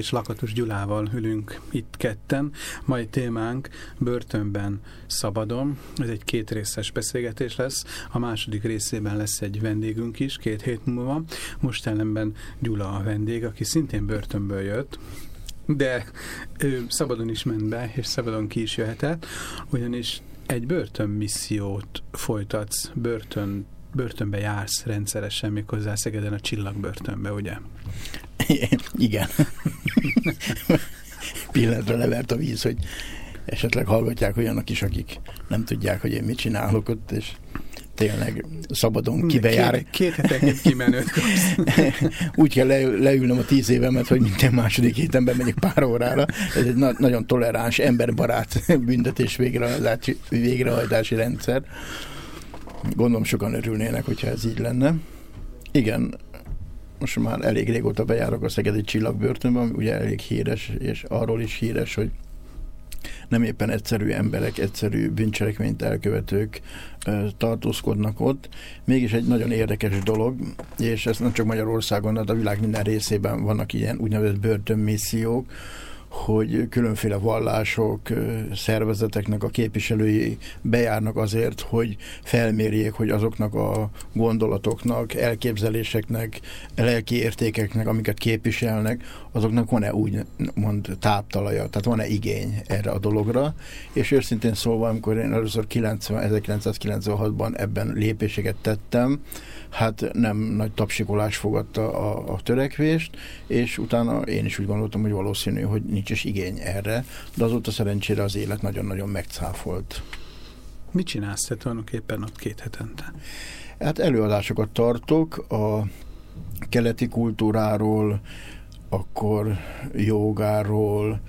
És Lakatos Gyulával ülünk itt ketten. Mai témánk börtönben szabadon. Ez egy két részes beszélgetés lesz. A második részében lesz egy vendégünk is, két hét múlva. Most ellenben Gyula a vendég, aki szintén börtönből jött de ő szabadon is ment be, és szabadon ki is jöhetett, ugyanis egy börtönmissziót folytatsz, börtön, börtönbe jársz rendszeresen, méghozzá Szegeden a csillagbörtönbe, ugye? Igen. Pillanatra levert a víz, hogy esetleg hallgatják olyanok is, akik nem tudják, hogy én mit csinálok ott, és tényleg szabadon kibejár. Két, két hetenként kimenőt Úgy kell le, leülnöm a tíz évemet, hogy minden második héten megyek pár órára. Ez egy na nagyon toleráns, emberbarát büntetés végrehajtási, végrehajtási rendszer. Gondolom sokan örülnének, hogyha ez így lenne. Igen, most már elég régóta bejárok a Szegedi Csillagbörtönbe, ami ugye elég híres, és arról is híres, hogy nem éppen egyszerű emberek, egyszerű bűncselekményt elkövetők tartózkodnak ott. Mégis egy nagyon érdekes dolog, és ez nem csak Magyarországon, de a világ minden részében vannak ilyen úgynevezett börtönmissziók, hogy különféle vallások, szervezeteknek a képviselői bejárnak azért, hogy felmérjék, hogy azoknak a gondolatoknak, elképzeléseknek, lelki értékeknek, amiket képviselnek, azoknak van-e úgy mond táptalaja, tehát van-e igény erre a dologra, és őszintén szólva, amikor én először 90, 1996-ban ebben lépéseket tettem, hát nem nagy tapsikolás fogadta a, a törekvést, és utána én is úgy gondoltam, hogy valószínű, hogy nincs is igény erre, de azóta szerencsére az élet nagyon-nagyon megcáfolt. Mit csinálsz te tulajdonképpen ott két hetente? Hát előadásokat tartok a keleti kultúráról, akkor jogáról,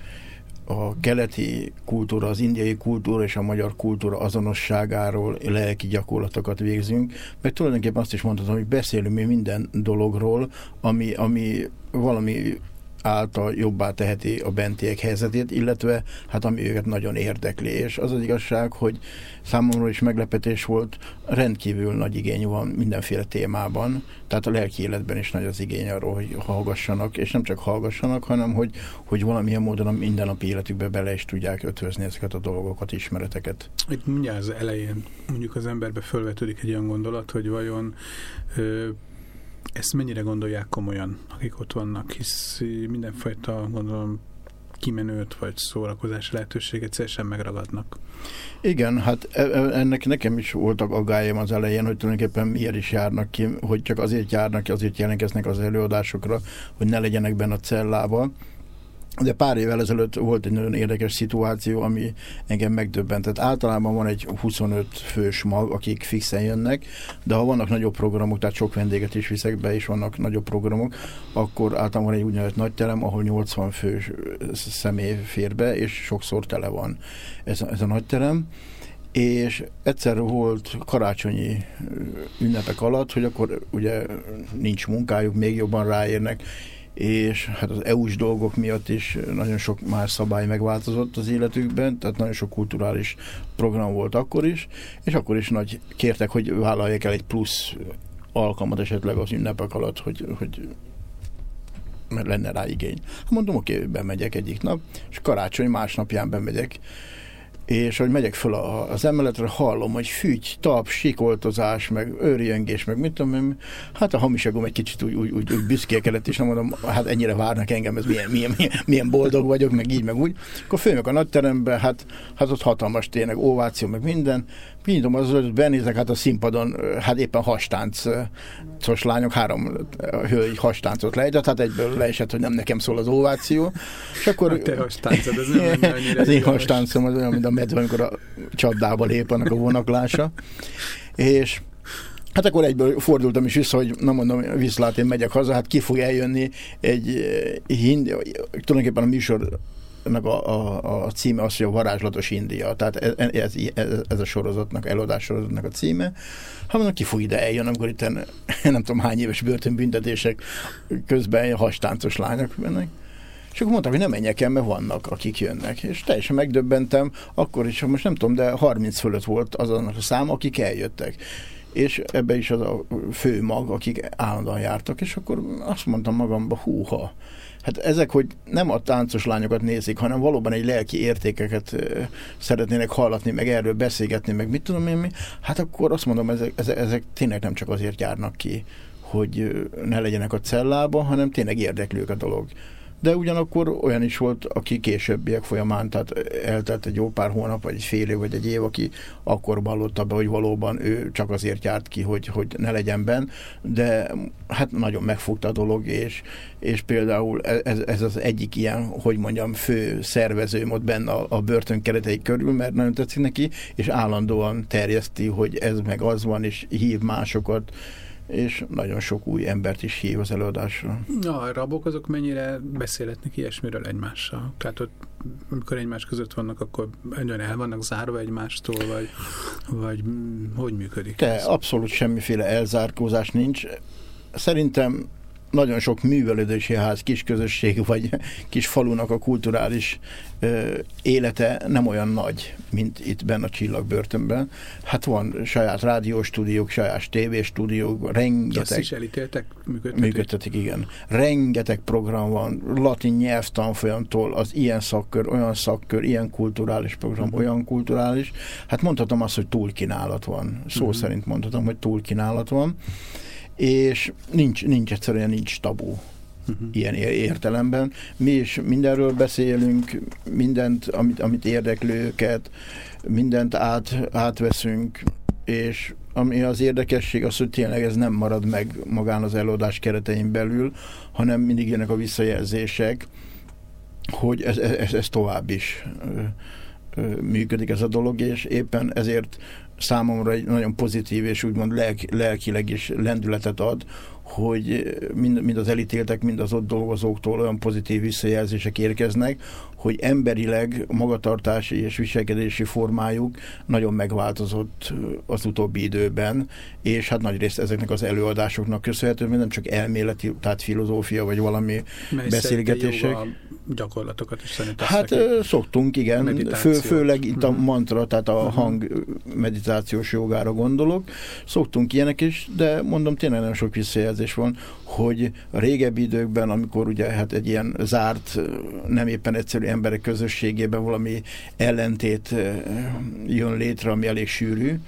a keleti kultúra, az indiai kultúra és a magyar kultúra azonosságáról lelki gyakorlatokat végzünk, meg tulajdonképpen azt is mondhatom, hogy beszélünk mi minden dologról, ami, ami valami által jobbá teheti a bentiek helyzetét, illetve hát ami őket nagyon érdekli. És az az igazság, hogy számomra is meglepetés volt, rendkívül nagy igény van mindenféle témában, tehát a lelki életben is nagy az igény arról, hogy hallgassanak, és nem csak hallgassanak, hanem hogy, hogy valamilyen módon a mindennapi életükbe bele is tudják ötvözni ezeket a dolgokat, ismereteket. Itt mindjárt az elején mondjuk az emberbe fölvetődik egy olyan gondolat, hogy vajon ö, ezt mennyire gondolják komolyan, akik ott vannak, hisz mindenfajta, gondolom, kimenőt vagy szórakozás lehetőséget szélesen megragadnak. Igen, hát e, e, ennek nekem is voltak aggályom az elején, hogy tulajdonképpen miért is járnak ki, hogy csak azért járnak ki, azért jelentkeznek az előadásokra, hogy ne legyenek benne a cellával. De pár évvel ezelőtt volt egy nagyon érdekes szituáció, ami engem megdöbbentett. Általában van egy 25 fős mag, akik fixen jönnek, de ha vannak nagyobb programok, tehát sok vendéget is viszek be, és vannak nagyobb programok, akkor általában van egy úgynevezett nagy terem, ahol 80 fős személy fér be, és sokszor tele van ez a, ez a nagy terem és egyszer volt karácsonyi ünnepek alatt, hogy akkor ugye nincs munkájuk, még jobban ráérnek, és hát az EU-s dolgok miatt is nagyon sok más szabály megváltozott az életükben, tehát nagyon sok kulturális program volt akkor is, és akkor is nagy kértek, hogy vállalják el egy plusz alkalmat esetleg az ünnepek alatt, hogy, hogy mert lenne rá igény. Mondom, oké, okay, bemegyek egyik nap, és karácsony másnapján bemegyek, és hogy megyek föl az emeletre, hallom, hogy fügy, tap, sikoltozás, meg őrjöngés, meg mit tudom én, hát a hamiságom egy kicsit úgy, úgy, úgy, úgy büszkélkedett, és mondom, hát ennyire várnak engem, ez milyen, milyen, milyen, milyen boldog vagyok, meg így, meg úgy. Akkor főnök a nagyterembe, hát, hát ott hatalmas tényleg, óváció, meg minden, Pinyitom az, hogy benézek, hát a színpadon, hát éppen hastáncos lányok, három hölgy hastáncot lejtett, hát egyből leesett, hogy nem nekem szól az ováció. És akkor... A te hastáncod, ez nem Az én hastáncom az olyan, mint a medve, amikor a csapdába lép annak a vonaklása. És Hát akkor egyből fordultam is vissza, hogy nem mondom, viszlát, én megyek haza, hát ki fog eljönni egy hindi, tulajdonképpen a műsor a, a, a címe az, hogy a varázslatos India. Tehát ez, ez, ez, a sorozatnak, előadás sorozatnak a címe. Ha mondom, ki fog ide eljön, amikor itt nem tudom hány éves börtönbüntetések közben hastáncos lányok mennek. És akkor mondtam, hogy nem menjek el, mert vannak, akik jönnek. És teljesen megdöbbentem, akkor is, most nem tudom, de 30 fölött volt az a szám, akik eljöttek. És ebbe is az a fő mag, akik állandóan jártak, és akkor azt mondtam magamba, húha, Hát ezek, hogy nem a táncos lányokat nézik, hanem valóban egy lelki értékeket szeretnének hallatni, meg erről beszélgetni, meg mit tudom én mi, hát akkor azt mondom, ezek, ezek, ezek tényleg nem csak azért járnak ki, hogy ne legyenek a cellába, hanem tényleg érdeklők a dolog de ugyanakkor olyan is volt, aki későbbiek folyamán, tehát eltelt egy jó pár hónap, vagy egy fél év, vagy egy év, aki akkor vallotta be, hogy valóban ő csak azért járt ki, hogy, hogy ne legyen benn, de hát nagyon megfogta a dolog, és, és például ez, ez az egyik ilyen, hogy mondjam, fő szervezőm ott benne a, a börtön keretei körül, mert nagyon tetszik neki, és állandóan terjeszti, hogy ez meg az van, és hív másokat, és nagyon sok új embert is hív az előadásra. Na, a rabok azok mennyire beszélhetnek ilyesmiről egymással? Tehát ott, amikor egymás között vannak, akkor nagyon el vannak zárva egymástól, vagy, vagy hogy működik Te, ez? abszolút semmiféle elzárkózás nincs. Szerintem nagyon sok művelődési ház, kis közösség vagy kis falunak a kulturális ö, élete nem olyan nagy, mint itt benne a Csillagbörtönben. Hát van saját rádióstúdiók, saját tévéstúdiók, rengeteg... Azt is elítéltek? Működtetik? Működtetik, igen. Rengeteg program van, latin nyelvtanfolyamtól az ilyen szakkör, olyan szakkör, ilyen kulturális program, uh-huh. olyan kulturális. Hát mondhatom azt, hogy túlkínálat van. Szó uh-huh. szerint mondhatom, hogy túlkínálat van és nincs, nincs egyszerűen nincs tabu uh-huh. ilyen értelemben. Mi is mindenről beszélünk, mindent, amit, amit érdekli őket, mindent át, átveszünk, és ami az érdekesség az, hogy tényleg ez nem marad meg magán az előadás keretein belül, hanem mindig jönnek a visszajelzések, hogy ez, ez, ez tovább is működik ez a dolog, és éppen ezért számomra egy nagyon pozitív és úgymond lelk, lelkileg is lendületet ad, hogy mind, mind az elítéltek, mind az ott dolgozóktól olyan pozitív visszajelzések érkeznek, hogy emberileg magatartási és viselkedési formájuk nagyon megváltozott az utóbbi időben, és hát nagy részt ezeknek az előadásoknak köszönhető, nem csak elméleti, tehát filozófia, vagy valami Mely beszélgetések. Gyakorlatokat is szerintem. Hát neki. szoktunk, igen, Fő, főleg itt a mhm. mantra, tehát a uh-huh. hang meditációs jogára gondolok. Szoktunk ilyenek is, de mondom, tényleg nagyon sok visszajelzés van, hogy a régebbi időkben, amikor ugye hát egy ilyen zárt, nem éppen egyszerű emberek közösségében valami ellentét jön létre, ami elég sűrű,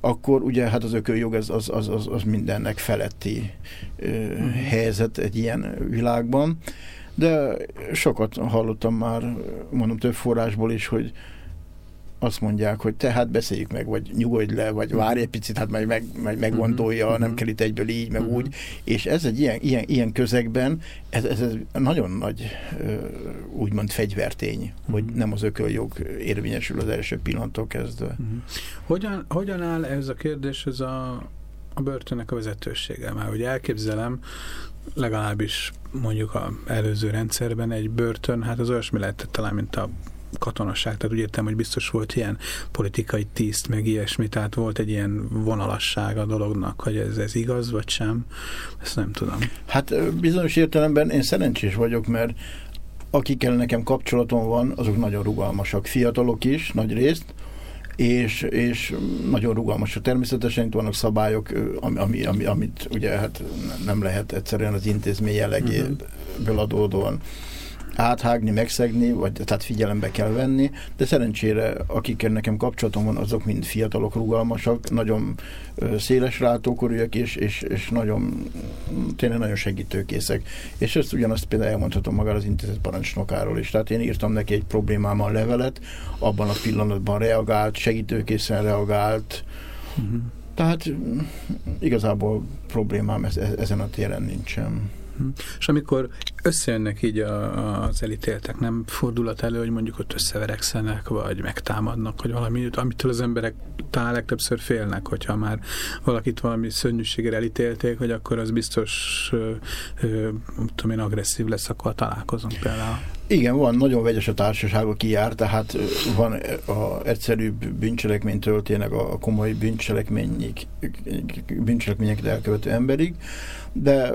akkor ugye hát az ököljog az, az, az, az, az mindennek feletti uh-huh. helyzet egy ilyen világban. De sokat hallottam már, mondom több forrásból is, hogy azt mondják, hogy te hát beszéljük meg, vagy nyugodj le, vagy várj egy picit, hát majd meg, meg, meggondolja, uh-huh. nem kell itt egyből így, meg uh-huh. úgy. És ez egy ilyen, ilyen, ilyen közegben, ez, ez, ez nagyon nagy úgymond fegyvertény, uh-huh. hogy nem az ököljog érvényesül az első pillanattól kezdve. Uh-huh. Hogyan, hogyan áll ez a kérdés, ez a, a börtönnek a vezetősége? Már hogy elképzelem, legalábbis mondjuk a előző rendszerben egy börtön, hát az olyasmi lehetett talán, mint a katonaság, tehát úgy értem, hogy biztos volt ilyen politikai tiszt, meg ilyesmi, tehát volt egy ilyen vonalasság a dolognak, hogy ez, ez igaz, vagy sem, ezt nem tudom. Hát bizonyos értelemben én szerencsés vagyok, mert akikkel nekem kapcsolatom van, azok nagyon rugalmasak. Fiatalok is, nagy részt, és, és nagyon rugalmasak. Természetesen itt vannak szabályok, ami, ami, ami, amit ugye hát nem lehet egyszerűen az intézmény jellegéből adódóan áthágni, megszegni, vagy tehát figyelembe kell venni, de szerencsére akikkel nekem kapcsolatom van, azok mind fiatalok, rugalmasak, nagyon széles látókorúak, és, és, és nagyon, tényleg nagyon segítőkészek. És ezt ugyanazt például elmondhatom magára az intézet parancsnokáról is. Tehát én írtam neki egy problémámmal levelet, abban a pillanatban reagált, segítőkészen reagált, uh-huh. Tehát igazából problémám ezen a téren nincsen. Hm. És amikor összejönnek így a, az elítéltek, nem fordulat elő, hogy mondjuk ott összeverekszenek, vagy megtámadnak, hogy valami, amitől az emberek talán legtöbbször félnek, hogyha már valakit valami szörnyűséggel elítélték, hogy akkor az biztos ö, ö, tudom én, agresszív lesz, akkor találkozunk például. Igen, van, nagyon vegyes a társaság, aki jár, tehát van a egyszerűbb bűncselekmény töltének a komoly bűncselekmények, bűncselekményeket elkövető emberig, de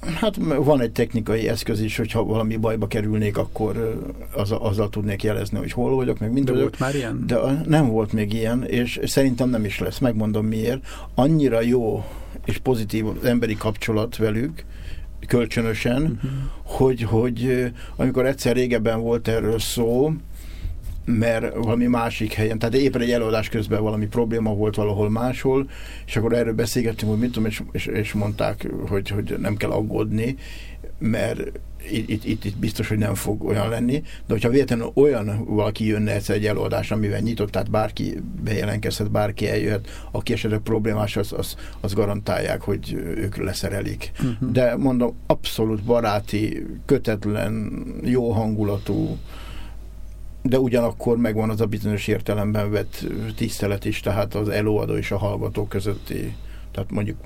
Hát van egy technikai eszköz is, hogyha valami bajba kerülnék, akkor az, azzal tudnék jelezni, hogy hol vagyok, meg mind De vagyok. volt már ilyen? De nem volt még ilyen, és szerintem nem is lesz. Megmondom miért. Annyira jó és pozitív az emberi kapcsolat velük, kölcsönösen, uh-huh. hogy, hogy amikor egyszer régebben volt erről szó, mert valami másik helyen, tehát éppen egy előadás közben valami probléma volt valahol máshol, és akkor erről beszélgettünk, hogy mit tudom, és, és, és mondták, hogy, hogy nem kell aggódni, mert itt, itt, itt biztos, hogy nem fog olyan lenni, de hogyha véletlenül olyan valaki jönne egyszer egy előadás, amivel nyitott, tehát bárki bejelentkezhet, bárki eljöhet, aki esetleg problémás, az, az, az garantálják, hogy ők leszerelik. Uh-huh. De mondom, abszolút baráti, kötetlen, jó hangulatú, de ugyanakkor megvan az a bizonyos értelemben vett tisztelet is, tehát az előadó és a hallgató közötti, tehát mondjuk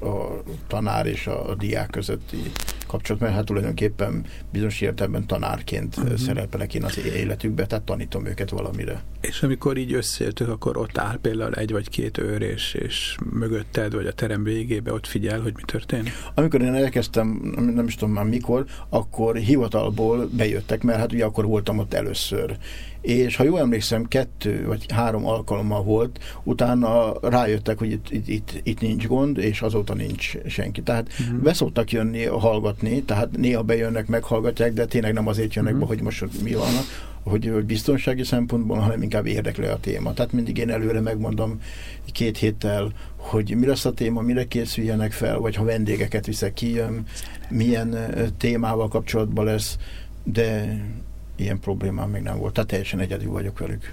a tanár és a diák közötti kapcsolat, mert hát tulajdonképpen bizonyos értelemben tanárként uh-huh. szerepelek én az életükbe, tehát tanítom őket valamire. És amikor így összeértük, akkor ott áll például egy vagy két őr, és, és mögötted, vagy a terem végébe ott figyel, hogy mi történik? Amikor én elkezdtem, nem is tudom már mikor, akkor hivatalból bejöttek, mert hát ugye akkor voltam ott először és ha jól emlékszem, kettő vagy három alkalommal volt, utána rájöttek, hogy itt, itt, itt, itt nincs gond, és azóta nincs senki. Tehát uh-huh. beszoktak jönni hallgatni, tehát néha bejönnek, meghallgatják, de tényleg nem azért jönnek uh-huh. be, hogy most mi van, hogy, hogy biztonsági szempontból, hanem inkább érdekli a téma. Tehát mindig én előre megmondom két héttel, hogy mi lesz a téma, mire készüljenek fel, vagy ha vendégeket viszek ki, milyen témával kapcsolatban lesz, de ilyen problémám még nem volt. Tehát teljesen egyedül vagyok velük.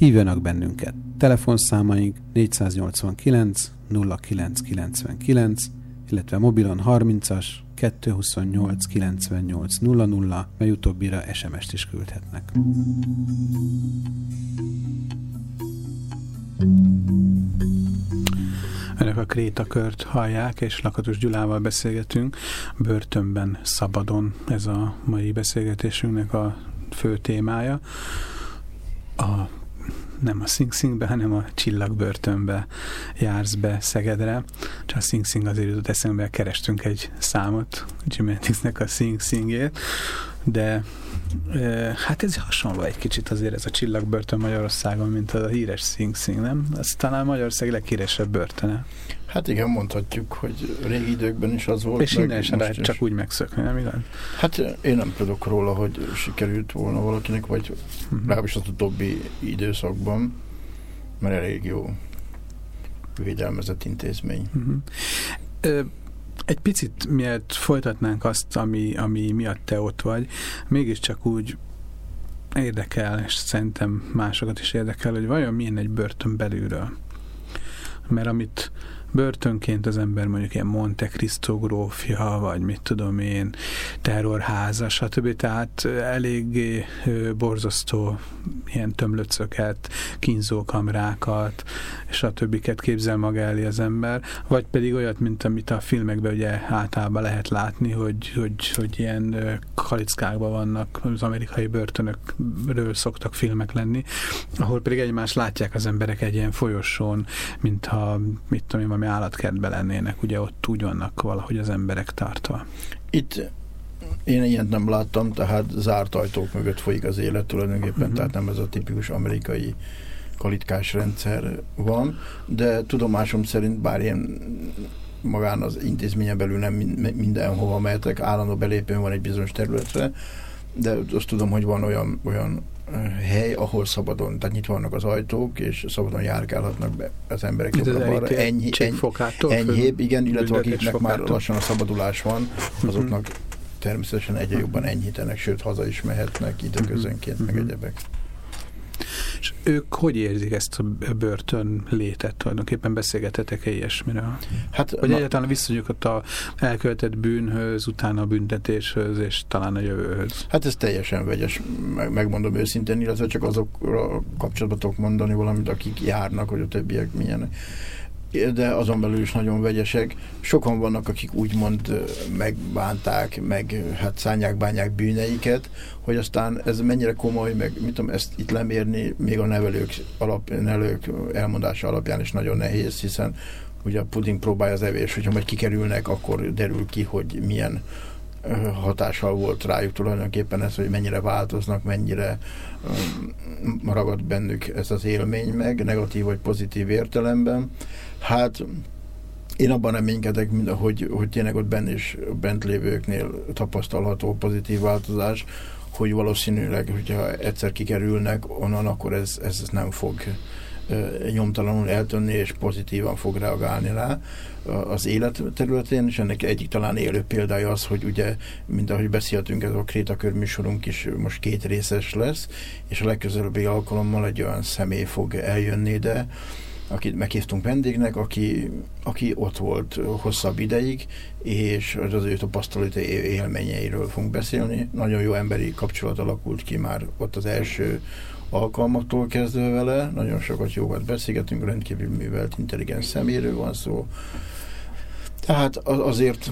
Hívjanak bennünket. Telefonszámaink 489 0999, illetve mobilon 30-as 228 98 00, mely utóbbira SMS-t is küldhetnek. Önök a Krétakört hallják, és Lakatos Gyulával beszélgetünk. Börtönben szabadon ez a mai beszélgetésünknek a fő témája. Nem a Sing Singbe, hanem a Csillagbörtönbe jársz be Szegedre. Csak a Sing Sing azért jutott eszembe, kerestünk egy számot, Jimi Hendrixnek a Sing Singét, de e, hát ez hasonló egy kicsit azért ez a Csillagbörtön Magyarországon, mint a híres Sing Sing, nem? Ez talán Magyarország leghíresebb börtöne. Hát igen, mondhatjuk, hogy régi időkben is az volt. És innen sem lehet csak úgy megszökni, nem igaz? Hát én nem tudok róla, hogy sikerült volna valakinek, vagy uh-huh. legalábbis az utóbbi időszakban, mert elég jó védelmezett intézmény. Uh-huh. Ö, egy picit miért folytatnánk azt, ami, ami miatt te ott vagy, mégiscsak úgy érdekel, és szerintem másokat is érdekel, hogy vajon milyen egy börtön belülről. Mert amit börtönként az ember mondjuk ilyen Monte Cristo grófja, vagy mit tudom én, terrorháza, stb. Tehát eléggé borzasztó ilyen tömlöcöket, kínzókamrákat, stb. képzel maga elé az ember, vagy pedig olyat, mint amit a filmekben ugye általában lehet látni, hogy, hogy, hogy ilyen kalickákban vannak, az amerikai börtönökről szoktak filmek lenni, ahol pedig egymást látják az emberek egy ilyen folyosón, mintha, mit tudom én, valami állatkertben lennének, ugye ott úgy vannak valahogy az emberek tartva. Itt én ilyet nem láttam, tehát zárt ajtók mögött folyik az élet tulajdonképpen, uh-huh. tehát nem ez a tipikus amerikai kalitkás rendszer van, de tudomásom szerint bár ilyen magán az intézményen belül nem mindenhova mehetek, állandó belépőn van egy bizonyos területre, de azt tudom, hogy van olyan, olyan hely, ahol szabadon, tehát nyitva vannak az ajtók, és szabadon járkálhatnak be az emberek jobbra-balra. Ennyi, ennyi, enyhébb, igen, illetve akiknek már lassan a szabadulás van, mhm. azoknak természetesen egyre jobban enyhítenek, sőt haza is mehetnek időközönként, meg mhm. egyebek. És ők hogy érzik ezt a börtön létet? Tulajdonképpen beszélgetetek-e ilyesmiről? Hát, Vagy na, egyáltalán viszonyukat a elkövetett bűnhöz, utána a büntetéshez, és talán a jövőhöz? Hát ez teljesen vegyes, meg, megmondom őszintén, illetve csak azokra kapcsolatban tudok mondani valamit, akik járnak, hogy a többiek milyenek de azon belül is nagyon vegyesek. Sokan vannak, akik úgymond megbánták, meg hát szányák, bányák bűneiket, hogy aztán ez mennyire komoly, meg mit tudom, ezt itt lemérni, még a nevelők, alap, nevelők elmondása alapján is nagyon nehéz, hiszen ugye a puding próbálja az evés, hogyha majd kikerülnek, akkor derül ki, hogy milyen hatással volt rájuk tulajdonképpen ez, hogy mennyire változnak, mennyire ragad bennük ez az élmény meg, negatív vagy pozitív értelemben. Hát én abban reménykedek, mint hogy, hogy tényleg ott benn is bent lévőknél tapasztalható pozitív változás, hogy valószínűleg, hogyha egyszer kikerülnek onnan, akkor ez, ez nem fog nyomtalanul eltönni, és pozitívan fog reagálni rá. Az élet területén, és ennek egyik talán élő példája az, hogy ugye, mint ahogy beszéltünk, ez a Krétakör műsorunk is most két részes lesz, és a legközelebbi alkalommal egy olyan személy fog eljönni ide, akit meghívtunk vendégnek, aki, aki ott volt hosszabb ideig, és az ő tapasztalati élményeiről fogunk beszélni. Nagyon jó emberi kapcsolat alakult ki már ott az első alkalmaktól kezdve vele, nagyon sokat jókat beszélgetünk, rendkívül művelt, intelligens szeméről van szó. Tehát azért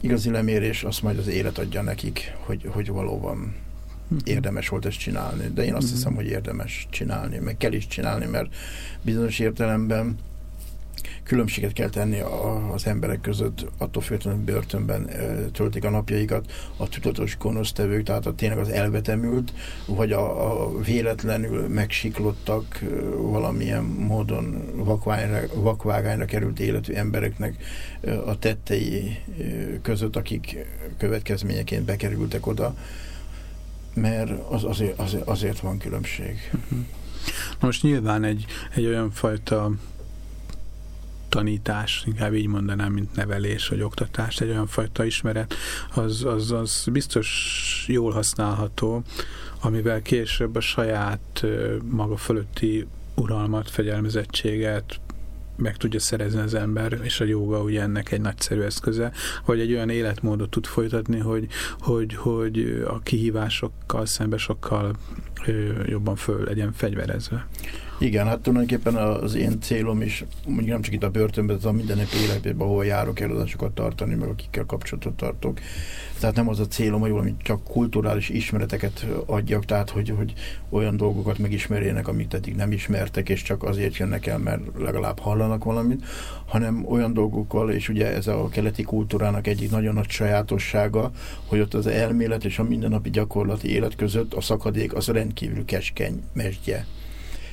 igazi lemérés azt majd az élet adja nekik, hogy, hogy valóban. Érdemes volt ezt csinálni. De én azt uh-huh. hiszem, hogy érdemes csinálni, meg kell is csinálni, mert bizonyos értelemben különbséget kell tenni az emberek között, attól függetlenül börtönben töltik a napjaikat, a tudatos gonosztevők, tehát a tényleg az elvetemült, vagy a, a véletlenül megsiklottak valamilyen módon vakvágányra, vakvágányra került életű embereknek a tettei között, akik következményeként bekerültek oda mert az, azért, azért, azért van különbség. Uh-huh. Most nyilván egy, egy olyan fajta tanítás, inkább így mondanám, mint nevelés vagy oktatás, egy olyan fajta ismeret, az, az, az biztos jól használható, amivel később a saját maga fölötti uralmat, fegyelmezettséget, meg tudja szerezni az ember, és a jóga ugye ennek egy nagyszerű eszköze, hogy egy olyan életmódot tud folytatni, hogy, hogy, hogy a kihívásokkal szembe sokkal jobban föl legyen fegyverezve. Igen, hát tulajdonképpen az én célom is, mondjuk nem csak itt a börtönben, de a mindennapi életben, ahol járok előadásokat tartani, meg akikkel kapcsolatot tartok. Tehát nem az a célom, hogy valami csak kulturális ismereteket adjak, tehát hogy, hogy olyan dolgokat megismerjenek, amit eddig nem ismertek, és csak azért jönnek el, mert legalább hallanak valamit, hanem olyan dolgokkal, és ugye ez a keleti kultúrának egyik nagyon nagy sajátossága, hogy ott az elmélet és a mindennapi gyakorlati élet között a szakadék az rendkívül keskeny mesdje.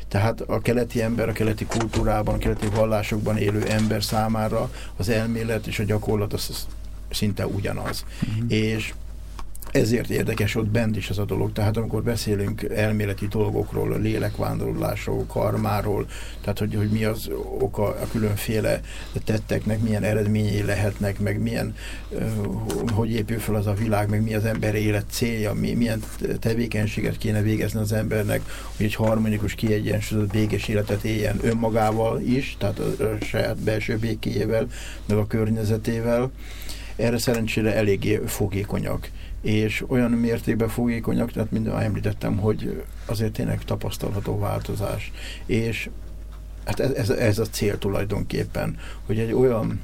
Tehát a keleti ember, a keleti kultúrában, a keleti vallásokban élő ember számára az elmélet és a gyakorlat az szinte ugyanaz. Uh-huh. És ezért érdekes ott bent is ez a dolog. Tehát amikor beszélünk elméleti dolgokról, lélekvándorlásról, karmáról, tehát hogy, hogy mi az oka a különféle tetteknek, milyen eredményei lehetnek, meg milyen, hogy épül fel az a világ, meg mi az ember élet célja, mi, milyen tevékenységet kéne végezni az embernek, hogy egy harmonikus, kiegyensúlyozott, békés életet éljen önmagával is, tehát a, a saját belső békéjével, meg a környezetével. Erre szerencsére eléggé fogékonyak és olyan mértékben fogékonyak, tehát minden említettem, hogy azért tényleg tapasztalható változás. És hát ez, ez, ez a cél tulajdonképpen, hogy egy olyan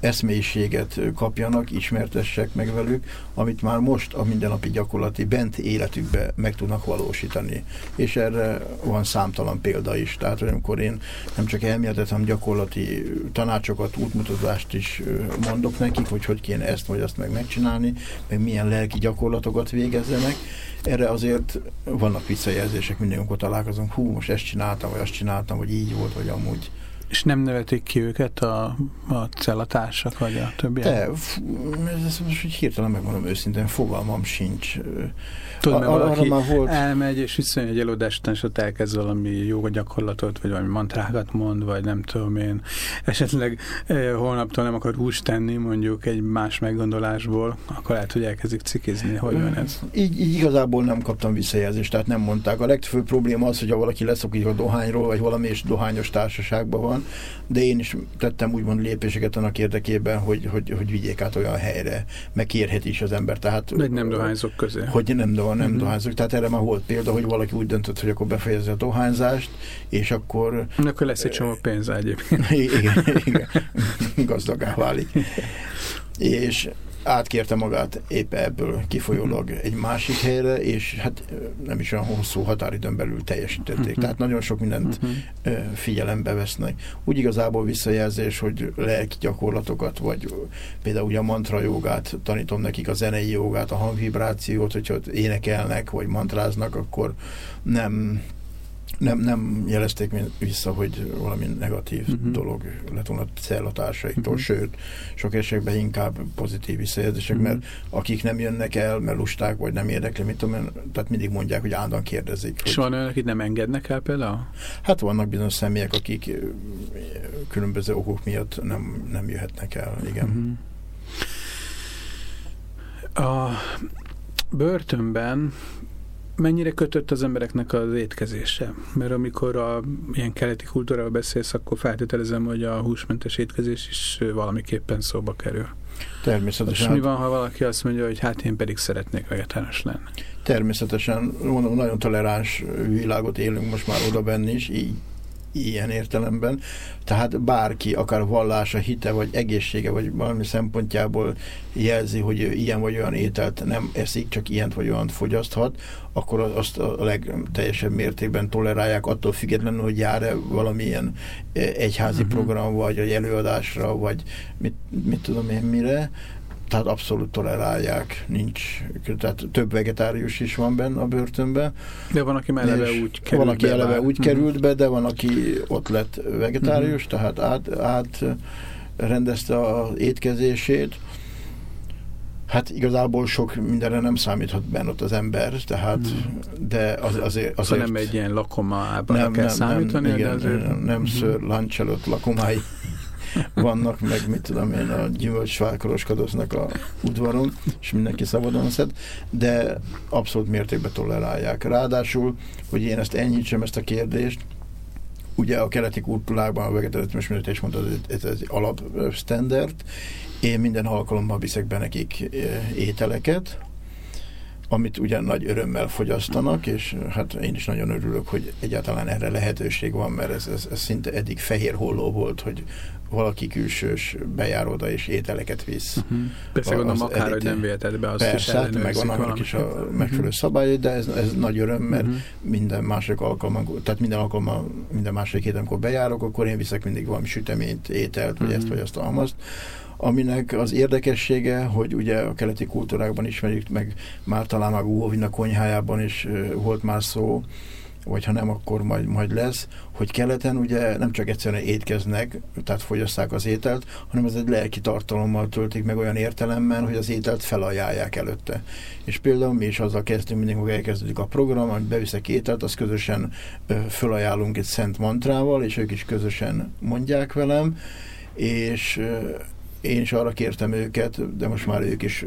eszmélyiséget kapjanak, ismertessek meg velük, amit már most a mindennapi gyakorlati bent életükbe meg tudnak valósítani. És erre van számtalan példa is. Tehát, amikor én nem csak elméletet, hanem gyakorlati tanácsokat, útmutatást is mondok nekik, hogy hogy kéne ezt vagy azt meg megcsinálni, meg milyen lelki gyakorlatokat végezzenek, erre azért vannak visszajelzések, mindenkor találkozunk, hú, most ezt csináltam, vagy azt csináltam, vagy így volt, vagy amúgy. És nem nevetik ki őket a, a cellatársak, vagy a többiek? De, ez most így hirtelen megmondom őszintén, fogalmam sincs. Tudod, mert valaki már volt... elmegy, és viszony egy előadást, és ott elkezd valami jó gyakorlatot, vagy valami mantrákat mond, vagy nem tudom én. Esetleg eh, holnaptól nem akar húst tenni, mondjuk egy más meggondolásból, akkor lehet, hogy elkezdik cikizni. Hogy van ez? Így, így igazából nem kaptam visszajelzést, tehát nem mondták. A legfőbb probléma az, hogy ha valaki leszokik a dohányról, vagy valami és dohányos társaságban van, de én is tettem úgymond lépéseket annak érdekében, hogy, hogy, hogy vigyék át olyan helyre, megkérhet is az ember. Tehát, hogy nem dohányzók közé. Hogy nem, dohányzók, nem uh-huh. dohányzók. Tehát erre már volt példa, hogy valaki úgy döntött, hogy akkor befejezi a dohányzást, és akkor... Akkor lesz egy csomó pénz egyébként. igen, igen. Gazdagá válik. és átkérte magát épp ebből kifolyólag egy másik helyre, és hát nem is olyan hosszú határidőn belül teljesítették. Uh-huh. Tehát nagyon sok mindent uh-huh. figyelembe vesznek. Úgy igazából visszajelzés, hogy lelki gyakorlatokat, vagy például ugye a mantra jogát tanítom nekik, a zenei jogát, a hangvibrációt, hogyha énekelnek, vagy mantráznak, akkor nem nem, nem jelezték vissza, hogy valami negatív uh-huh. dolog lett volna cellatársaitól, uh-huh. sőt, sok esetben inkább pozitív visszajelzések, uh-huh. mert akik nem jönnek el, mert lusták, vagy nem érdekli, mit tudom én, tehát mindig mondják, hogy állandóan kérdezik. És van olyan, akik nem engednek el például? Hát vannak bizonyos személyek, akik különböző okok miatt nem, nem jöhetnek el, igen. Uh-huh. A börtönben mennyire kötött az embereknek az étkezése? Mert amikor a ilyen keleti kultúrával beszélsz, akkor feltételezem, hogy a húsmentes étkezés is valamiképpen szóba kerül. Természetesen. És mi van, ha valaki azt mondja, hogy hát én pedig szeretnék vegetáros lenni? Természetesen, mondom, nagyon toleráns világot élünk most már oda benni is, így ilyen értelemben. Tehát bárki, akár vallása, hite, vagy egészsége, vagy valami szempontjából jelzi, hogy ilyen vagy olyan ételt nem eszik, csak ilyent vagy olyan fogyaszthat, akkor azt a legteljesebb mértékben tolerálják, attól függetlenül, hogy jár-e valamilyen e, egyházi uh-huh. program, vagy egy előadásra, vagy mit, mit tudom én mire, tehát abszolút tolerálják, nincs, tehát több vegetárius is van benne a börtönben. De van, aki eleve úgy került Van, aki be eleve úgy került be, de van, aki ott lett vegetárius, uh-huh. tehát át, át rendezte az étkezését. Hát igazából sok mindenre nem számíthat benne ott az ember, tehát, hmm. de az, azért, azért... Szóval nem egy ilyen lakomában nem, kell nem, számítani, nem, igen, de azért... Nem, nem uh-huh. ször lunch lakomái vannak, meg mit tudom én, a gyümölcsválkoroskodoznak a udvaron, és mindenki szabadon szed, de abszolút mértékben tolerálják. Ráadásul, hogy én ezt enyhítsem ezt a kérdést, ugye a keleti kultúrában a vegetáriánus is mondta, ez, ez egy alap standard, én minden alkalommal viszek be nekik ételeket, amit ugye nagy örömmel fogyasztanak, és hát én is nagyon örülök, hogy egyáltalán erre lehetőség van, mert ez, ez, ez szinte eddig fehér holló volt, hogy valaki külsős bejár oda és ételeket visz. Uh-huh. Persze gondolom akár, elite. hogy nem viheted be, azt Persze, hát meg van annak is a megfelelő uh-huh. szabály, de ez, ez nagy öröm, mert uh-huh. minden másik alkalommal, tehát minden alkalommal, minden másik héten, amikor bejárok, akkor én viszek mindig valami süteményt, ételt, vagy uh-huh. ezt vagy azt a hamazt aminek az érdekessége, hogy ugye a keleti kultúrákban ismerjük meg, már talán a Guhovina konyhájában is volt már szó, vagy ha nem, akkor majd, majd lesz, hogy keleten ugye nem csak egyszerűen étkeznek, tehát fogyaszták az ételt, hanem ez egy lelki tartalommal töltik meg olyan értelemben, hogy az ételt felajánlják előtte. És például mi is azzal kezdünk, mindig elkezdődik a program, amit beviszek ételt, azt közösen felajánlunk egy szent mantrával, és ők is közösen mondják velem, és én is arra kértem őket, de most már ők is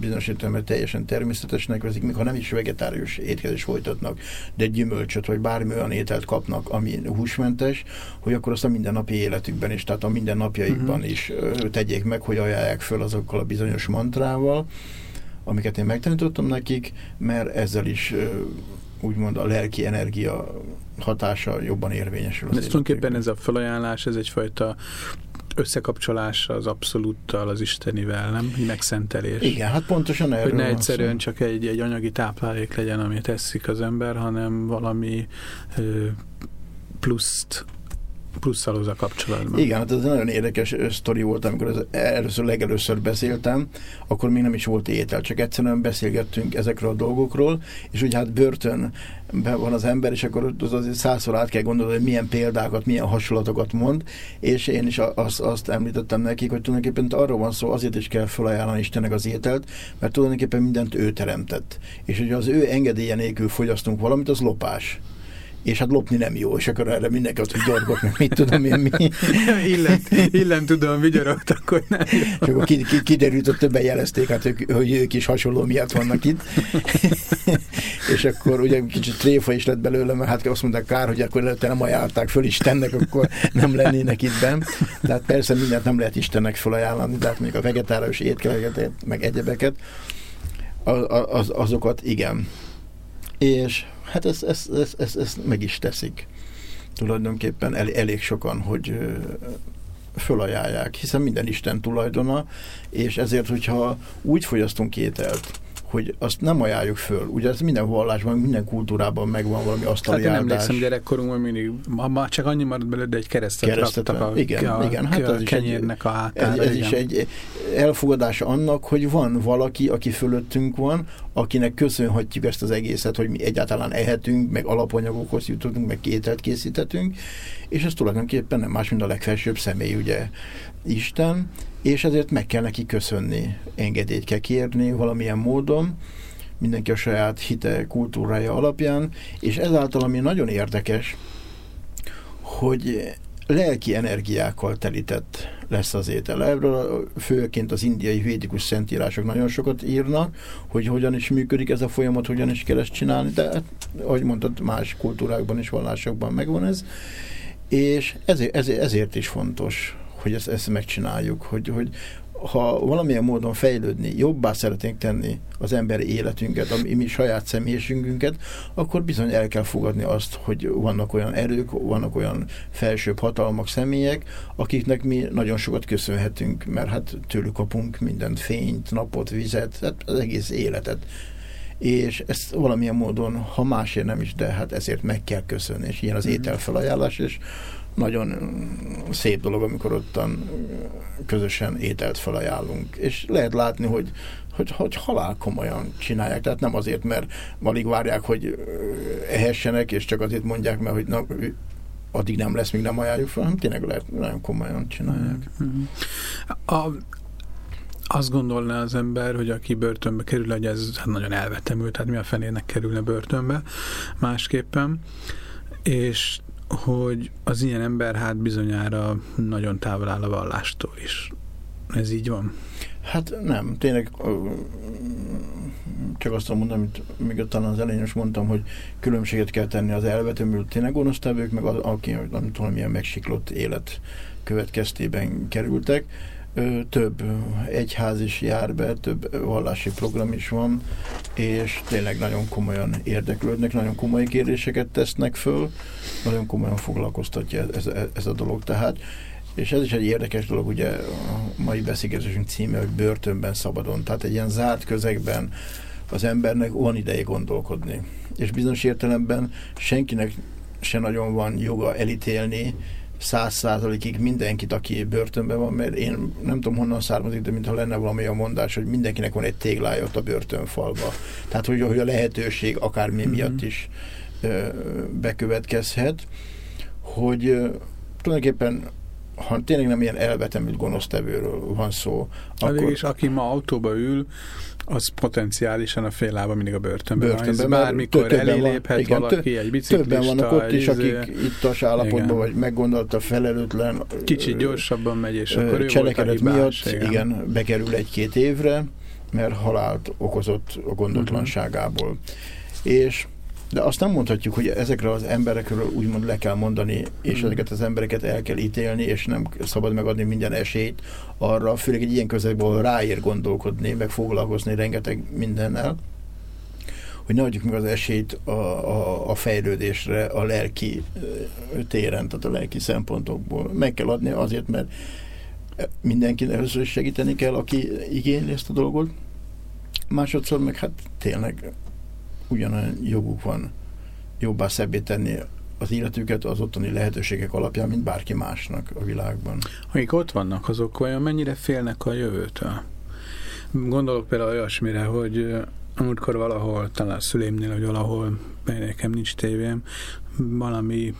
bizonyos értelemben teljesen természetesnek veszik, még ha nem is vegetárius étkezés folytatnak, de gyümölcsöt vagy bármi olyan ételt kapnak, ami húsmentes, hogy akkor azt a mindennapi életükben is, tehát a mindennapjaikban uh-huh. is tegyék meg, hogy ajánlják föl azokkal a bizonyos mantrával, amiket én megtanítottam nekik, mert ezzel is úgymond a lelki energia hatása jobban érvényesül. Ez tulajdonképpen ez a felajánlás, ez egyfajta összekapcsolás az abszolúttal, az istenivel, nem? Megszentelés. Igen, hát pontosan erről Hogy ne egyszerűen csak egy, egy anyagi táplálék legyen, amit eszik az ember, hanem valami ö, pluszt plusszal hozzá kapcsolatban. Igen, hát ez egy nagyon érdekes sztori volt, amikor az először legelőször beszéltem, akkor még nem is volt étel, csak egyszerűen beszélgettünk ezekről a dolgokról, és ugye hát börtön van az ember, és akkor az azért százszor át kell gondolni, hogy milyen példákat, milyen hasonlatokat mond, és én is azt, azt említettem nekik, hogy tulajdonképpen arról van szó, azért is kell felajánlani Istennek az ételt, mert tulajdonképpen mindent ő teremtett. És hogy az ő engedélye nélkül fogyasztunk valamit, az lopás és hát lopni nem jó, és akkor erre mindenki ott vigyorgott, meg mit tudom én mi. illen, illen tudom, vigyorogott, akkor nem. És akkor ki, ki, kiderült, hogy többen jelezték, hát, ők, hogy ők is hasonló miatt vannak itt. és akkor ugye kicsit tréfa is lett belőle, mert hát azt mondták, kár, hogy akkor előtte nem ajánlották föl Istennek, akkor nem lennének itt benn. Tehát persze mindent nem lehet Istennek felajánlani, de hát mondjuk a vegetárius étkeleket, meg egyebeket, az, az, azokat igen. És hát ezt, ezt, ezt, ezt, ezt meg is teszik. Tulajdonképpen el, elég sokan, hogy fölajánlják, hiszen minden Isten tulajdona, és ezért, hogyha úgy fogyasztunk ételt, hogy azt nem ajánljuk föl. Ugye ez minden vallásban, minden kultúrában megvan valami asztali hát én emlékszem gyerekkorunkban mindig, ma csak annyi maradt belőle, de egy keresztet, keresztet raktak a, igen, a, igen, hát a kenyérnek a hátára. Ez, ez is egy elfogadása annak, hogy van valaki, aki fölöttünk van, akinek köszönhetjük ezt az egészet, hogy mi egyáltalán ehetünk, meg alapanyagokhoz jutottunk, meg kételt készíthetünk, és ez tulajdonképpen nem más, mint a legfelsőbb személy, ugye Isten, és ezért meg kell neki köszönni, engedélyt kell kérni valamilyen módon, mindenki a saját hite, kultúrája alapján, és ezáltal, ami nagyon érdekes, hogy lelki energiákkal telített lesz az étel. Erről főként az indiai védikus szentírások nagyon sokat írnak, hogy hogyan is működik ez a folyamat, hogyan is kell ezt csinálni, de hát, ahogy mondtad, más kultúrákban és vallásokban megvan ez, és ezért, ezért, ezért is fontos, hogy ezt, ezt megcsináljuk, hogy, hogy ha valamilyen módon fejlődni, jobbá szeretnénk tenni az emberi életünket, a mi saját személyiségünket, akkor bizony el kell fogadni azt, hogy vannak olyan erők, vannak olyan felsőbb hatalmak, személyek, akiknek mi nagyon sokat köszönhetünk, mert hát tőlük kapunk mindent, fényt, napot, vizet, hát az egész életet és ezt valamilyen módon, ha másért nem is, de hát ezért meg kell köszönni, és ilyen az mhm. ételfelajánlás, és nagyon szép dolog, amikor ottan közösen ételt felajánlunk. És lehet látni, hogy, hogy, hogy halál komolyan csinálják. Tehát nem azért, mert alig várják, hogy ehessenek, és csak azért mondják, mert hogy na, addig nem lesz, míg nem ajánljuk fel, hanem tényleg lehet, nagyon komolyan csinálják. A, azt gondolná az ember, hogy aki börtönbe kerül, hogy ez hát nagyon elvetemült, tehát mi a fenének kerülne börtönbe másképpen, és hogy az ilyen ember hát bizonyára nagyon távol áll a vallástól is. Ez így van? Hát nem, tényleg csak azt mondom, amit még talán az elején is mondtam, hogy különbséget kell tenni az elvetemült tényleg gonosztevők, meg az, aki nem tudom, milyen megsiklott élet következtében kerültek. Több egyház is jár be, több vallási program is van, és tényleg nagyon komolyan érdeklődnek, nagyon komoly kérdéseket tesznek föl, nagyon komolyan foglalkoztatja ez, ez, ez a dolog. Tehát és ez is egy érdekes dolog, ugye a mai beszélgetésünk címe, hogy börtönben szabadon. Tehát egy ilyen zárt közegben az embernek van ideje gondolkodni. És bizonyos értelemben senkinek se nagyon van joga elítélni száz százalékig mindenkit, aki börtönben van, mert én nem tudom honnan származik, de mintha lenne valami a mondás, hogy mindenkinek van egy téglája ott a börtönfalba. Tehát, hogy, hogy a lehetőség akármi mm-hmm. miatt is ö, bekövetkezhet, hogy ö, tulajdonképpen ha tényleg nem ilyen elvetemült gonosztevőről van szó, akkor... Végig is, aki ma autóba ül, az potenciálisan a fél lába mindig a börtönben, börtönben van. Bármikor eléléphet igen, valaki, egy biciklista. Többen vannak ott is, akik itt a állapotban, vagy meggondolta felelőtlen. Kicsit gyorsabban megy, és akkor ő Cselekedet miatt, igen. igen, bekerül egy-két évre, mert halált okozott a gondotlanságából. Uh-huh. És de azt nem mondhatjuk, hogy ezekre az emberekről úgymond le kell mondani, és mm. ezeket az embereket el kell ítélni, és nem szabad megadni minden esélyt arra, főleg egy ilyen közegben ráér gondolkodni, meg foglalkozni rengeteg mindennel, hogy ne adjuk meg az esélyt a, a, a fejlődésre a lelki téren, tehát a lelki szempontokból. Meg kell adni azért, mert mindenki először segíteni kell, aki igényli ezt a dolgot. Másodszor meg hát tényleg ugyanolyan joguk van jobbá szebbé tenni az életüket az ottani lehetőségek alapján, mint bárki másnak a világban. Akik ott vannak, azok vajon mennyire félnek a jövőtől? Gondolok például olyasmire, hogy amikor valahol, talán szüleimnél, hogy valahol, nekem nincs tévém, valami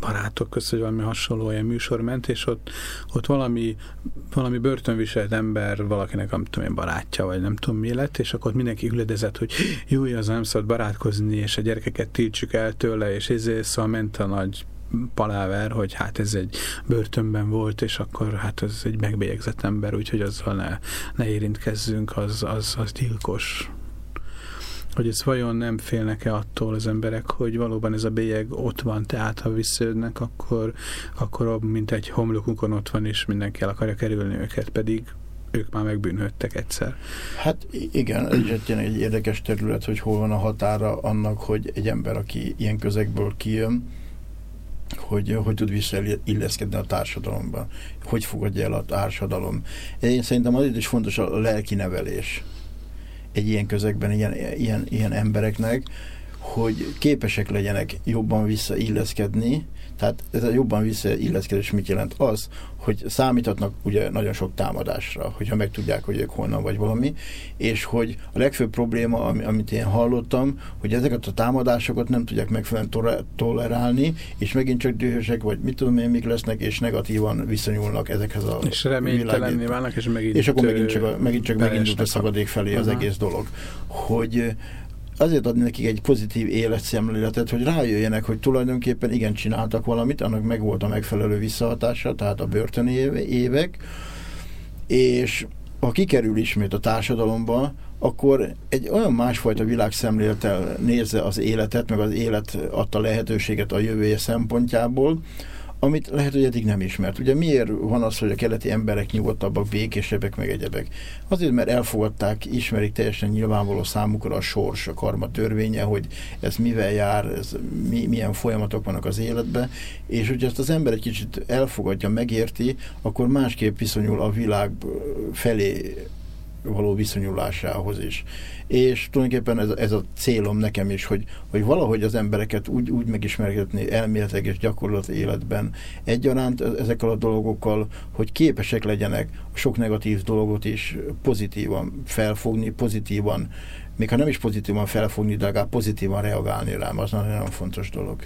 barátok között, hogy valami hasonló ilyen műsor ment, és ott, ott valami, valami börtönviselt ember, valakinek nem tudom én barátja, vagy nem tudom mi lett, és akkor mindenki üledezett, hogy jó, az nem szabad barátkozni, és a gyerekeket tiltsuk el tőle, és ezért szóval ment a nagy paláver, hogy hát ez egy börtönben volt, és akkor hát ez egy megbélyegzett ember, úgyhogy azzal ne, ne érintkezzünk, az, az, az gyilkos hogy ez vajon nem félnek-e attól az emberek, hogy valóban ez a bélyeg ott van, tehát ha visszajönnek, akkor, akkor mint egy homlokukon ott van, és mindenki el akarja kerülni őket, pedig ők már megbűnhődtek egyszer. Hát igen, ez egy, egy érdekes terület, hogy hol van a határa annak, hogy egy ember, aki ilyen közegből kijön, hogy hogy tud visszailleszkedni a társadalomba, hogy fogadja el a társadalom. Én szerintem azért is fontos a lelki nevelés egy ilyen közegben, ilyen, ilyen, ilyen embereknek, hogy képesek legyenek jobban visszailleszkedni, tehát ez a jobban visszailleszkedés mit jelent? Az, hogy számíthatnak ugye nagyon sok támadásra, hogyha megtudják, hogy ők honnan vagy valami, és hogy a legfőbb probléma, amit én hallottam, hogy ezeket a támadásokat nem tudják megfelelően tolerálni, és megint csak dühösek, vagy mit tudom én, mik lesznek, és negatívan viszonyulnak ezekhez a És reménytelenné válnak, és megint És akkor megint csak, megint csak megindult a szabadék felé az egész dolog. Hogy azért adni nekik egy pozitív életszemléletet, hogy rájöjjenek, hogy tulajdonképpen igen csináltak valamit, annak meg volt a megfelelő visszahatása, tehát a börtöni évek, és ha kikerül ismét a társadalomba, akkor egy olyan másfajta világszemlélettel nézze az életet, meg az élet adta lehetőséget a jövője szempontjából, amit lehet, hogy eddig nem ismert. Ugye miért van az, hogy a keleti emberek nyugodtabbak, békésebbek, meg egyebek? Azért, mert elfogadták, ismerik teljesen nyilvánvaló számukra a sors, a karma törvénye, hogy ez mivel jár, ez mi, milyen folyamatok vannak az életben, és hogyha ezt az ember egy kicsit elfogadja, megérti, akkor másképp viszonyul a világ felé való viszonyulásához is. És tulajdonképpen ez, ez a célom nekem is, hogy, hogy valahogy az embereket úgy, úgy megismergetni elméletek és gyakorlati életben egyaránt ezekkel a dolgokkal, hogy képesek legyenek sok negatív dolgot is pozitívan felfogni, pozitívan, még ha nem is pozitívan felfogni, de legalább pozitívan reagálni rám, az nagyon fontos dolog.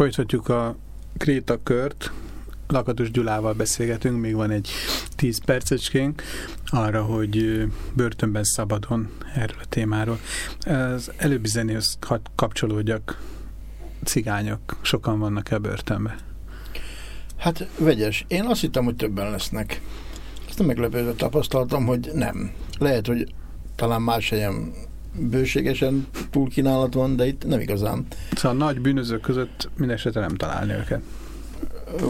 Folytatjuk a krétakört. Lakatos Gyulával beszélgetünk, még van egy 10 percecskénk arra, hogy börtönben szabadon erről a témáról. Az előbbi zenéhez kapcsolódjak. Cigányok sokan vannak e börtönben? Hát vegyes. Én azt hittem, hogy többen lesznek. Azt a meglepődött tapasztaltam, hogy nem. Lehet, hogy talán más helyen bőségesen túlkínálat van, de itt nem igazán. Szóval a nagy bűnözők között minden esetre nem találni őket.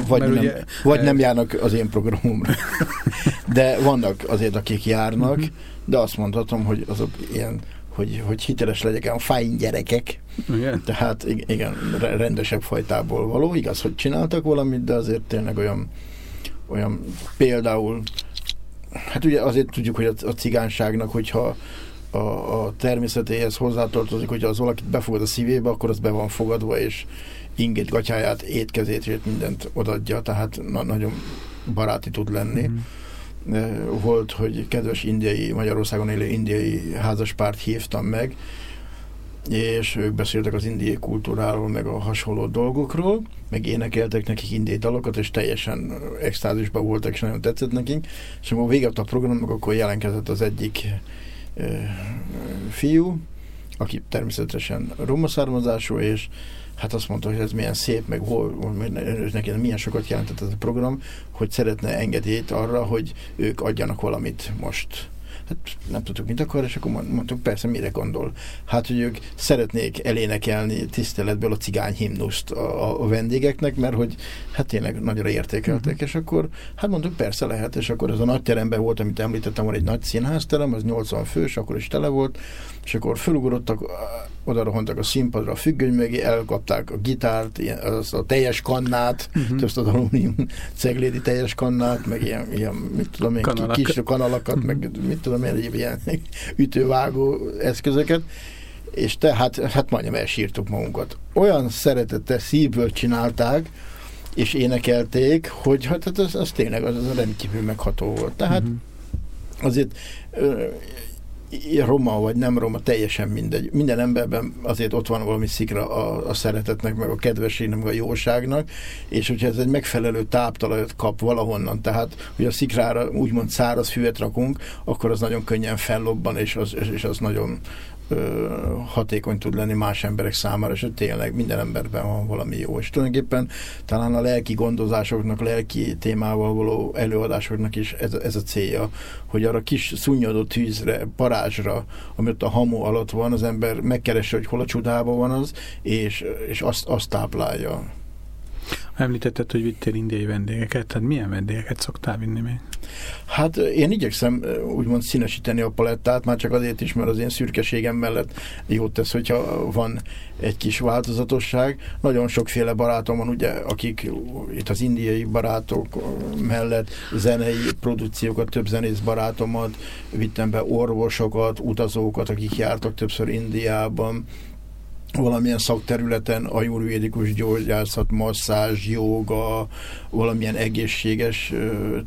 Vagy, nem, ugye, vagy nem járnak az én programomra. De vannak azért, akik járnak, uh-huh. de azt mondhatom, hogy azok ilyen hogy, hogy hiteles legyek, olyan fájn gyerekek. Igen. Tehát igen, rendesebb fajtából való. Igaz, hogy csináltak valamit, de azért tényleg olyan, olyan például, hát ugye azért tudjuk, hogy a, a cigányságnak, hogyha a, a természetéhez hozzátartozik, hogyha az valakit befogad a szívébe, akkor az be van fogadva, és ingét, gatyáját, étkezét, mindent odaadja, tehát na, nagyon baráti tud lenni. Mm. Volt, hogy kedves indiai, Magyarországon élő indiai házaspárt hívtam meg, és ők beszéltek az indiai kultúráról, meg a hasonló dolgokról, meg énekeltek nekik indiai dalokat, és teljesen extázisban voltak, és nagyon tetszett nekik. És amikor véget a programnak, akkor jelentkezett az egyik fiú, aki természetesen roma származású, és hát azt mondta, hogy ez milyen szép, meg hol, neki milyen sokat jelentett ez a program, hogy szeretne engedélyt arra, hogy ők adjanak valamit most hát nem tudtuk, mit akar, és akkor mondtuk, persze, mire gondol. Hát, hogy ők szeretnék elénekelni tiszteletből a cigány himnuszt a, a vendégeknek, mert hogy hát tényleg nagyra értékeltek, uh-huh. és akkor hát mondtuk, persze lehet, és akkor ez a nagy teremben volt, amit említettem, hogy egy nagy színházterem, az 80 fős, akkor is tele volt, és akkor felugrottak, oda rohantak a színpadra a függöny mögé, elkapták a gitárt, ilyen, az a teljes kannát, uh-huh. több az alumínium ceglédi teljes kannát, meg ilyen, ilyen mit tudom én, Kanalak. kis kanalakat, uh-huh. meg mit tudom én, egyéb ilyen ütővágó eszközöket, és tehát hát majdnem elsírtuk magunkat. Olyan szeretettel szívből csinálták, és énekelték, hogy hát, hát az, az tényleg az, az rendkívül megható volt. Tehát uh-huh. azért roma vagy nem roma, teljesen mindegy. Minden emberben azért ott van valami szikra a, a szeretetnek, meg a kedvességnek, meg a jóságnak, és hogyha ez egy megfelelő táptalajat kap valahonnan, tehát hogy a szikrára úgymond száraz füvet rakunk, akkor az nagyon könnyen fellobban, és az, és az nagyon hatékony tud lenni más emberek számára, és tényleg minden emberben van valami jó. És tulajdonképpen talán a lelki gondozásoknak, lelki témával való előadásoknak is ez, ez a célja, hogy arra kis szunnyadó tűzre, parázsra, amit a hamu alatt van, az ember megkeresse, hogy hol a csodában van az, és, és azt, azt táplálja. Említetted, hogy vittél indiai vendégeket, tehát milyen vendégeket szoktál vinni még? Hát én igyekszem úgymond színesíteni a palettát, már csak azért is, mert az én szürkeségem mellett jót tesz, hogyha van egy kis változatosság. Nagyon sokféle barátom van, ugye, akik itt az indiai barátok mellett zenei produkciókat, több zenész barátomat, vittem be orvosokat, utazókat, akik jártak többször Indiában, valamilyen szakterületen ajurvédikus gyógyászat, masszázs, joga, valamilyen egészséges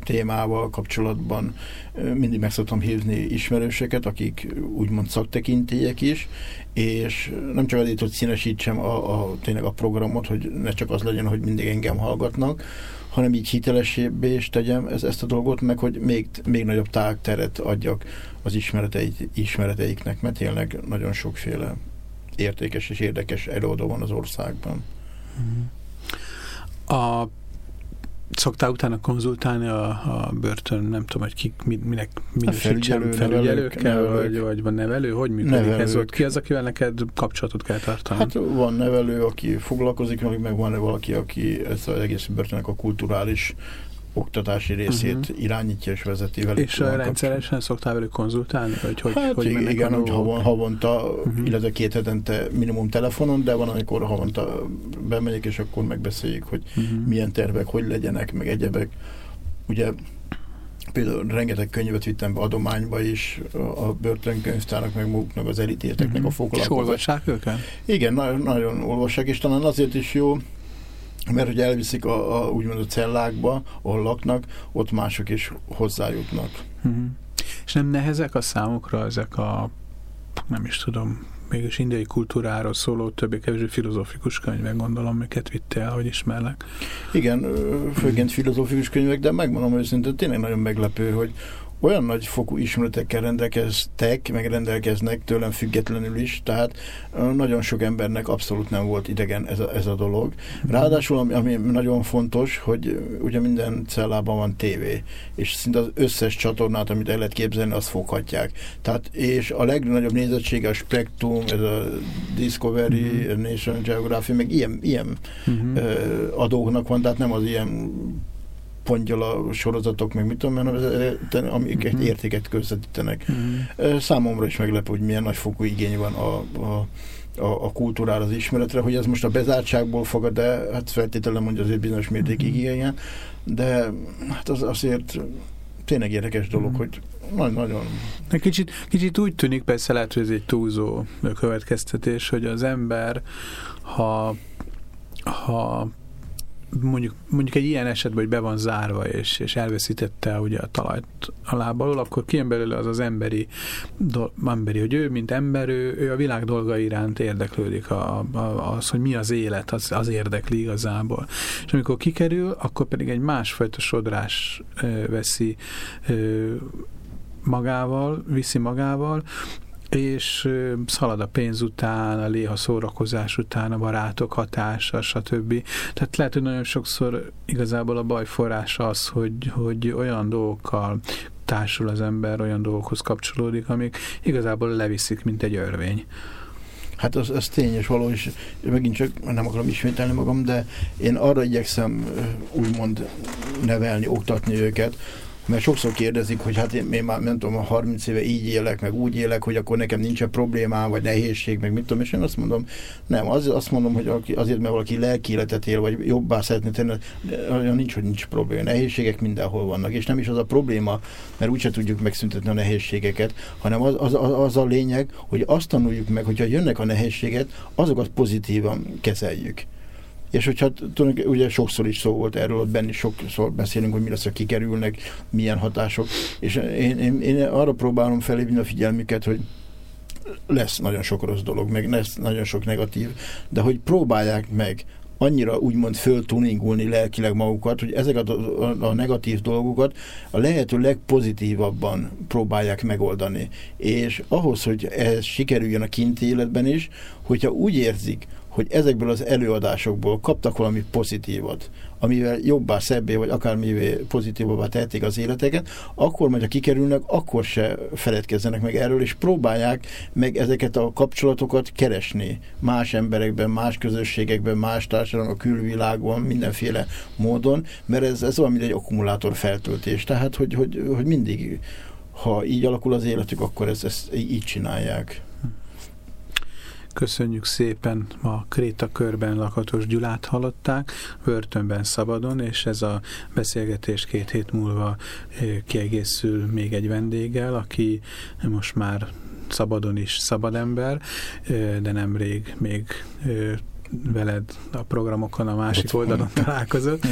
témával kapcsolatban mindig meg szoktam hívni ismerőseket, akik úgymond szaktekintélyek is, és nem csak azért, hogy színesítsem a, a, tényleg a programot, hogy ne csak az legyen, hogy mindig engem hallgatnak, hanem így hitelesebbé is tegyem ez, ezt a dolgot, meg hogy még, még nagyobb tágteret adjak az ismereteik, ismereteiknek, mert tényleg nagyon sokféle értékes és érdekes előadó van az országban. A szoktál utána konzultálni a, a börtön, nem tudom, hogy kik, minek minősítsem, felügyelőkkel, vagy, vagy van nevelő, hogy működik nevelők. ez ott? Ki az, akivel neked kapcsolatot kell tartani? Hát van nevelő, aki foglalkozik, meg van valaki, aki ezt az egész börtönnek a kulturális oktatási részét uh-huh. irányítja és vezeti velük. És rendszeresen szoktál velük konzultálni? Hogy, hogy, hát hogy igen, hogy havon, havonta, uh-huh. illetve két hetente minimum telefonon, de van, amikor havonta bemegyek, és akkor megbeszéljük, hogy uh-huh. milyen tervek, hogy legyenek, meg egyebek. Ugye például rengeteg könyvet vittem be adományba is a börtönkönyvtárnak, meg maguknak az elítélteknek uh-huh. a foglalkozás. És olvassák őket? Igen, na- nagyon olvassák, és talán azért is jó, mert hogy elviszik a, a úgymond a cellákba, ahol laknak, ott mások is hozzájutnak. Uh-huh. És nem nehezek a számukra ezek a nem is tudom, mégis indiai kultúráról szóló többé-kevésbé filozófikus könyvek, gondolom, amiket vittél, hogy ismerlek. Igen, főként filozófikus könyvek, de megmondom őszintén, tényleg nagyon meglepő, hogy olyan nagy fokú ismeretekkel rendelkeztek, meg rendelkeznek tőlem függetlenül is, tehát nagyon sok embernek abszolút nem volt idegen ez a, ez a dolog. Ráadásul, ami, ami nagyon fontos, hogy ugye minden cellában van tévé, és szinte az összes csatornát, amit el lehet képzelni, azt foghatják. Tehát, és a legnagyobb nézettsége a Spectrum, ez a Discovery, uh-huh. National Geographic, meg ilyen, ilyen uh-huh. adóknak van, tehát nem az ilyen a sorozatok, meg mit tudom, mert amik egy értéket közvetítenek. Mm. Számomra is meglepő, hogy milyen nagyfokú igény van a, a a, a kultúrára, az ismeretre, hogy ez most a bezártságból fogad, de hát feltételem, hogy azért bizonyos mértékig mm. igen, de hát az azért tényleg érdekes dolog, mm. hogy nagyon... Kicsit, kicsit úgy tűnik, persze lehet, hogy ez egy túlzó következtetés, hogy az ember, ha, ha mondjuk, mondjuk egy ilyen esetben, hogy be van zárva, és, és elveszítette ugye a talajt a lábalól, akkor kijön belőle az az emberi, do, emberi hogy ő, mint ember, ő, ő a világ dolga iránt érdeklődik, a, a, az, hogy mi az élet, az, az érdekli igazából. És amikor kikerül, akkor pedig egy másfajta sodrás ö, veszi ö, magával, viszi magával, és szalad a pénz után, a léha szórakozás után, a barátok hatása, stb. Tehát lehet, hogy nagyon sokszor igazából a baj forrása az, hogy, hogy olyan dolgokkal társul az ember, olyan dolgokhoz kapcsolódik, amik igazából leviszik, mint egy örvény. Hát az, az tény, és való, és megint csak nem akarom ismételni magam, de én arra igyekszem úgymond nevelni, oktatni őket, mert sokszor kérdezik, hogy hát én, én már nem tudom, 30 éve így élek, meg úgy élek, hogy akkor nekem nincsen problémám, vagy nehézség, meg mit tudom, és én azt mondom, nem, az, azt mondom, hogy azért, mert valaki lelki életet él, vagy jobbá szeretne tenni, olyan nincs, hogy nincs probléma. Nehézségek mindenhol vannak, és nem is az a probléma, mert úgyse tudjuk megszüntetni a nehézségeket, hanem az, az, az a lényeg, hogy azt tanuljuk meg, hogyha jönnek a nehézséget, azokat pozitívan kezeljük. És hogyha ugye sokszor is szó volt erről, ott benne sokszor beszélünk, hogy mi lesz, ha kikerülnek, milyen hatások. És én, én, én arra próbálom felhívni a figyelmüket, hogy lesz nagyon sok rossz dolog, meg lesz nagyon sok negatív, de hogy próbálják meg annyira úgymond föltuningulni lelkileg magukat, hogy ezeket a, a, a negatív dolgokat a lehető legpozitívabban próbálják megoldani. És ahhoz, hogy ez sikerüljön a kinti életben is, hogyha úgy érzik, hogy ezekből az előadásokból kaptak valami pozitívat, amivel jobbá, szebbé, vagy akármivé pozitívabbá tehetik az életeket, akkor majd, ha kikerülnek, akkor se feledkezzenek meg erről, és próbálják meg ezeket a kapcsolatokat keresni más emberekben, más közösségekben, más társadalom, a külvilágon, mindenféle módon, mert ez, ez mint egy akkumulátor feltöltés. Tehát, hogy, hogy, hogy mindig, ha így alakul az életük, akkor ezt, ezt így csinálják. Köszönjük szépen, a Kréta körben Lakatos Gyulát hallották, börtönben szabadon, és ez a beszélgetés két hét múlva eh, kiegészül még egy vendéggel, aki most már szabadon is szabad ember, eh, de nemrég még eh, veled a programokon a másik Ott oldalon találkozott,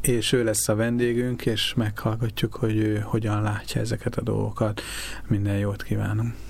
és ő lesz a vendégünk, és meghallgatjuk, hogy ő hogyan látja ezeket a dolgokat. Minden jót kívánunk!